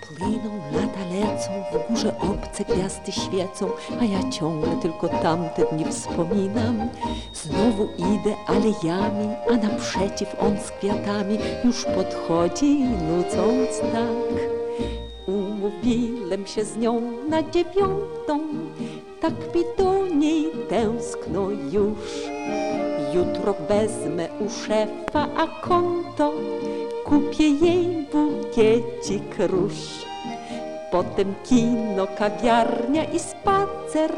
Płyną, lata lecą, w górze obce gwiazdy świecą, a ja ciągle tylko tamte dni wspominam. Znowu idę alejami, a naprzeciw on z kwiatami już podchodzi, nucąc tak. Umówiłem się z nią na dziewiątą, tak mi do niej tęskno już. Jutro wezmę u szefa, a konto kupię jej bukiecik róż. Potem kino, kawiarnia i spacer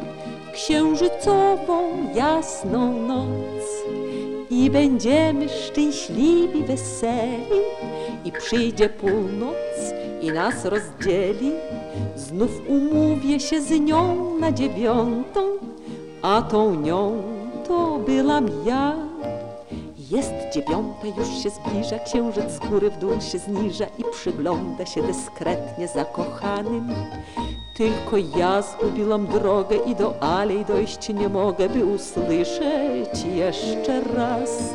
księżycową jasną noc. I będziemy szczęśliwi, weseli i przyjdzie północ i nas rozdzieli. Znów umówię się z nią na dziewiątą, a tą nią to byłam ja. Jest dziewiąta, już się zbliża, księżyc z góry w dół się zniża i przygląda się dyskretnie zakochanym. Tylko ja zgubiłam drogę i do alej dojść nie mogę, by usłyszeć jeszcze raz.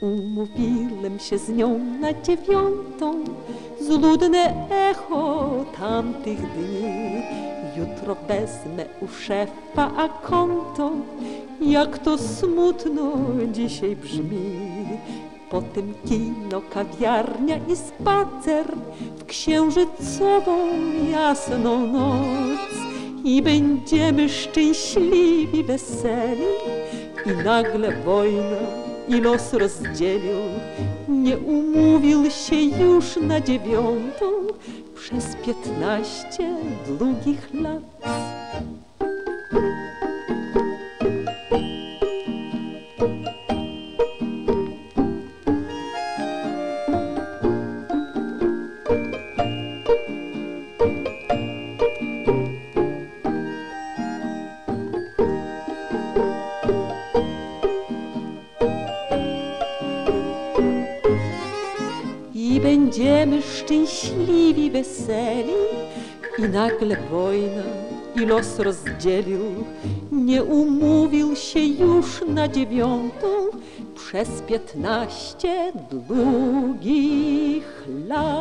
Umówiłem się z nią na dziewiątą, zludne echo tamtych dni. Jutro wezmę u szefa, a konto, jak to smutno dzisiaj brzmi. Potem kino, kawiarnia i spacer w księżycową jasną noc. I będziemy szczęśliwi, weseli i nagle wojna i los rozdzielił. Nie umówił się już na dziewiątą przez piętnaście długich lat. Będziemy szczęśliwi, weseli i nagle wojna i los rozdzielił. Nie umówił się już na dziewiątą przez piętnaście długich lat.